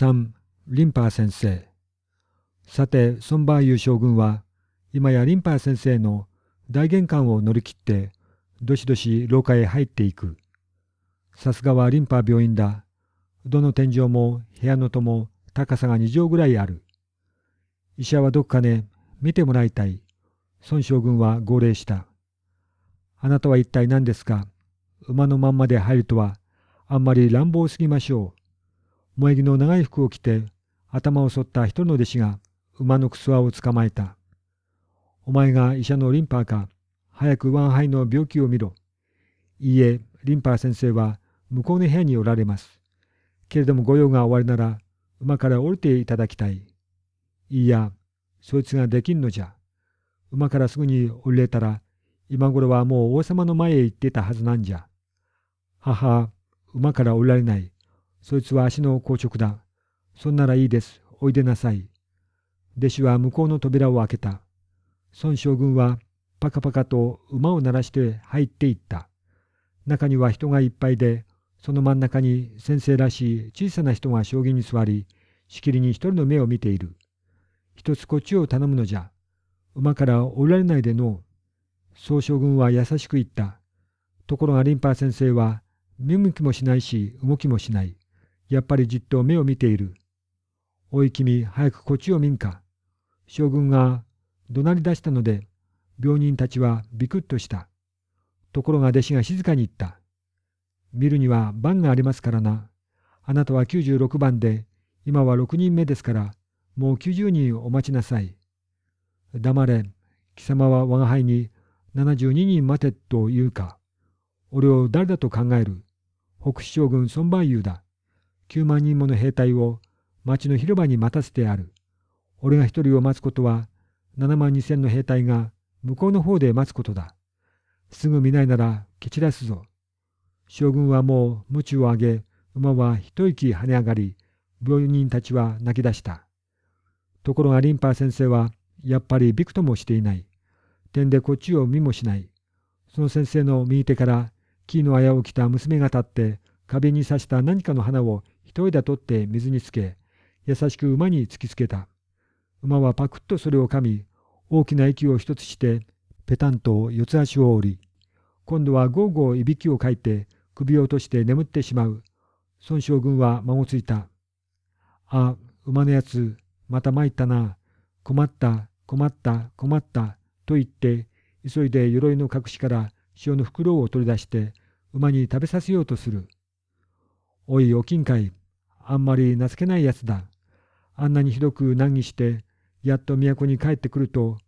3. リンパー先生さて孫バーユ将軍は今やリンパー先生の大玄関を乗り切ってどしどし廊下へ入っていく。さすがはリンパー病院だ。どの天井も部屋の戸も高さが2畳ぐらいある。医者はどっかね、見てもらいたい。孫将軍は号令した。あなたは一体何ですか？馬のまんまで入るとは、あんまり乱暴すぎましょう。萌え木の長い服を着て、頭を剃った一人の弟子が馬のくすわを捕まえた。お前が医者のリンパーか、早くワンハイの病気を見ろ。いいえ、リンパー先生は向こうの部屋におられます。けれども御用が終わりなら、馬から降りていただきたい。いいや、そいつができんのじゃ。馬からすぐに降りれたら、今頃はもう王様の前へ行ってたはずなんじゃ。はは、馬から降りられない。そいつは足の硬直だ。そんならいいです。おいでなさい。弟子は向こうの扉を開けた。孫将軍はパカパカと馬を鳴らして入っていった。中には人がいっぱいで、その真ん中に先生らしい小さな人が将棋に座り、しきりに一人の目を見ている。一つこっちを頼むのじゃ。馬から降りられないでの。総将軍は優しく言った。ところがリンパー先生は見向きもしないし動きもしない。やっぱりじっと目を見ている。おい君、早くこっちを見んか。将軍が怒鳴り出したので、病人たちはビクッとした。ところが弟子が静かに言った。見るには番がありますからな。あなたは96番で、今は6人目ですから、もう90人お待ちなさい。黙れ、貴様は我が輩に72人待てと言うか。俺を誰だと考える？北市将軍孫万有だ。9万人もの兵隊を町の広場に待たせてある。俺が一人を待つことは、7万2千の兵隊が向こうの方で待つことだ。すぐ見ないなら蹴散らすぞ。将軍はもう鞭を上げ、馬は一息跳ね上がり、病人たちは泣き出した。ところがリンパー先生は、やっぱりびくともしていない。点でこっちを見もしない。その先生の右手から木の綾を着た娘が立って壁に刺した何かの花を一枝取って水につけ優しく馬に突きつけた。馬はパクッとそれを噛み大きな息を一つしてペタンと四つ足を折り今度はゴーゴーいびきをかいて首を落として眠ってしまう。孫将軍は孫ついた。あ、馬のやつ、また参ったな。困った、困った、困った、と言って、急いで鎧の隠しから塩の袋を取り出して馬に食べさせようとする。おいお金かい、あんまり情けないやつだ。あんなにひどく難儀して、やっと都に帰ってくると、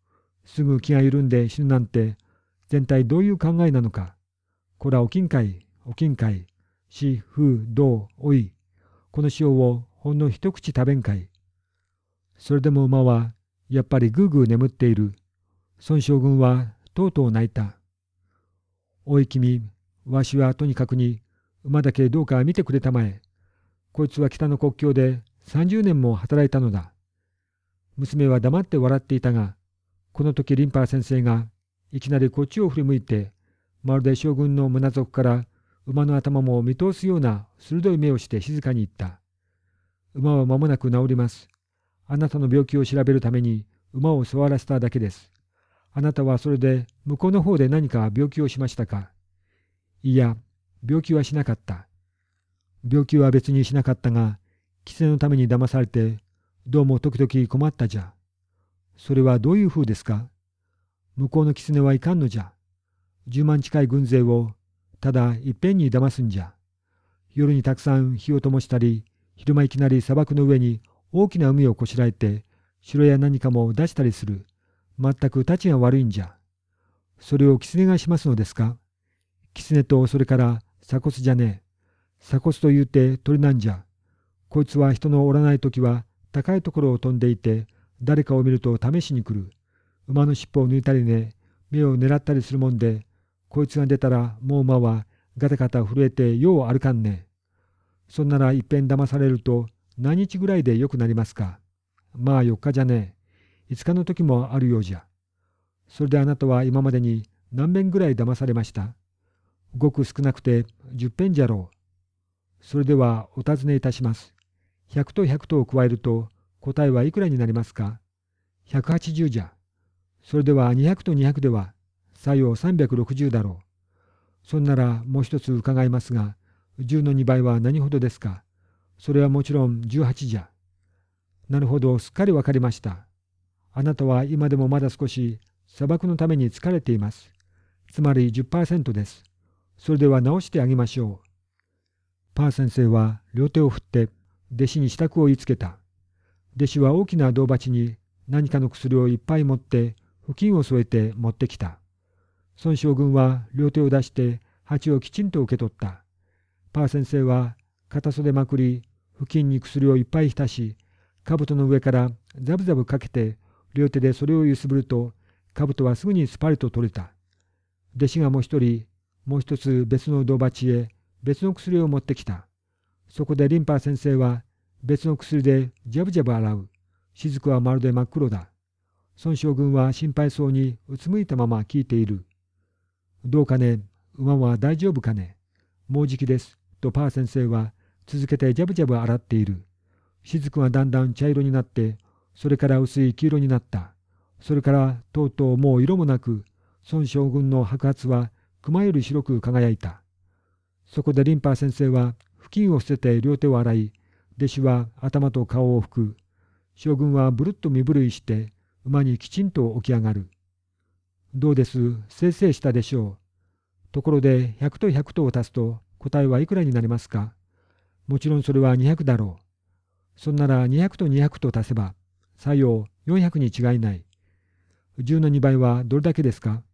すぐ気が緩んで死ぬなんて、全体どういう考えなのか。こらお金い、お金い、し、ふ、どう、おい。この塩をほんの一口食べんかい。それでも馬は、やっぱりぐうぐう眠っている。孫将軍はとうとう泣いた。おい君、わしはとにかくに馬だけどうか見てくれたまえ。こいつは北の国境で30年も働いたのだ。娘は黙って笑っていたが、この時リンパー先生がいきなりこっちを振り向いて、まるで将軍の胸底から馬の頭も見通すような鋭い目をして静かに言った。馬は間もなく治ります。あなたの病気を調べるために馬を座らせただけです。あなたはそれで向こうの方で何か病気をしましたか？いや、病気はしなかった。病気は別にしなかったが、狐のために騙されて、どうも時々困ったじゃ。それはどういう風ですか？向こうの狐はいかんのじゃ。十万近い軍勢をただいっぺんに騙すんじゃ。夜にたくさん火を灯したり、昼間いきなり砂漠の上に大きな海をこしらえて、城や何かも出したりする。全く立ちが悪いんじゃ。それを狐がしますのですか？狐とそれから鎖骨じゃねえ。鎖骨と言うて鳥なんじゃ。こいつは人のおらない時は高いところを飛んでいて、誰かを見ると試しに来る。馬の尻尾を抜いたりね、目を狙ったりするもんで、こいつが出たらもう馬はガタガタ震えてよう歩かんね。そんならいっぺん騙されると何日ぐらいでよくなりますか。まあ4日じゃねえ。5日の時もあるようじゃ。それであなたは今までに何遍ぐらい騙されましたごく少なくて10遍じゃろう。それではお尋ねいたします。100と100とを加えると答えはいくらになりますか ?180 じゃ。それでは200と200では作用360だろう。そんならもう一つ伺いますが、10の2倍は何ほどですか？それはもちろん18じゃ。なるほど、すっかりわかりました。あなたは今でもまだ少し砂漠のために疲れています。つまり10%です。それでは直してあげましょう。パー先生は両手を振って弟子に支度を言いつけた。弟子は大きな銅鉢に何かの薬をいっぱい持って布巾を添えて持ってきた。孫将軍は両手を出して鉢をきちんと受け取った。パー先生は片袖まくり布巾に薬をいっぱい浸し兜の上からザブザブかけて両手でそれを揺すぶると兜はすぐにスパリと取れた。弟子がもう一人もう一つ別の銅鉢へ別の薬を持ってきた。そこでリンパー先生は別の薬でジャブジャブ洗う。雫はまるで真っ黒だ。孫将軍は心配そうにうつむいたまま聞いている。どうかね、馬は大丈夫かね？もうじきです。とパー先生は続けてジャブジャブ洗っている。雫がだんだん茶色になって、それから薄い黄色になった。それからとうとうもう色もなく、孫将軍の白髪は熊より白く輝いた。そこでリンパー先生は布巾を捨てて両手を洗い、弟子は頭と顔を拭く。将軍はぶるっと身震いして馬にきちんと起き上がる。どうです？せいせいしたでしょう。ところで100と100とを足すと答えはいくらになりますか？もちろんそれは200だろう。そんなら200と200と足せば作用400に違いない。10の2倍はどれだけですか？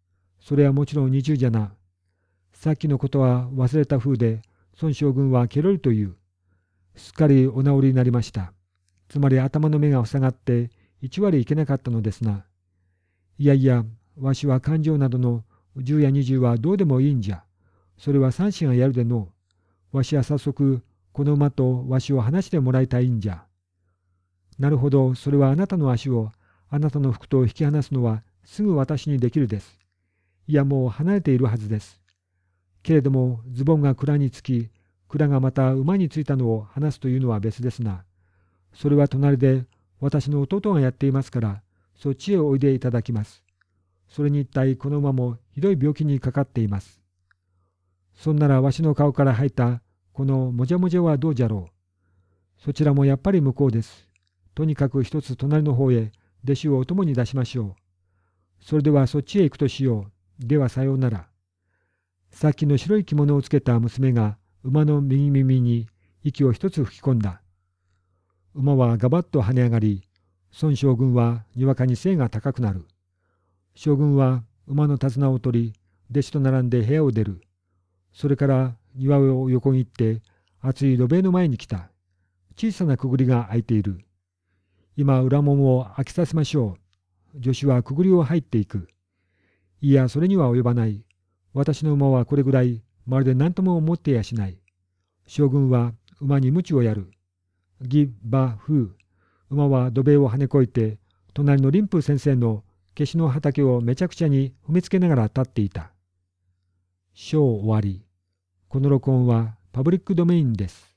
それはもちろん20じゃな。さっきのことは忘れた風で、孫将軍はケロリと言う。すっかりお治りになりました。つまり頭の目が塞がって1割いけなかったのですな。いやいや、わしは感情などの10や20はどうでもいいんじゃ。それは三子がやるでのわしは早速、この馬とわしを話してもらいたいんじゃ。なるほど、それはあなたの足を、あなたの服と引き離すのはすぐ私にできるです。いや、もう離れているはずです。けれどもズボンが蔵につき蔵がまた馬についたのを話すというのは別ですな。それは隣で私の弟がやっていますからそっちへおいでいただきます。それに一体この馬もひどい病気にかかっています。そんならわしの顔から入ったこのもじゃもじゃはどうじゃろう。そちらもやっぱり向こうです。とにかく一つ隣の方へ弟子をお供に出しましょう。それではそっちへ行くとしよう。ではさようなら。さっきの白い着物をつけた娘が馬の右耳に息を一つ吹き込んだ。馬はガバッと跳ね上がり、孫将軍はにわかに背が高くなる。将軍は馬の手綱を取り、弟子と並んで部屋を出る。それから庭を横切って厚い土塀の前に来た。小さなくぐりが開いている。今裏門を開けさせましょう。助手はくぐりを入っていく。いや、それには及ばない。私の馬はこれぐらいまるで何とも思ってやしない。将軍は馬に鞭をやる。ギ・バ・フー。馬は土塀を跳ねこいて、隣の林風先生の消しの畑をめちゃくちゃに踏みつけながら立っていた。章終わり。この録音はパブリックドメインです。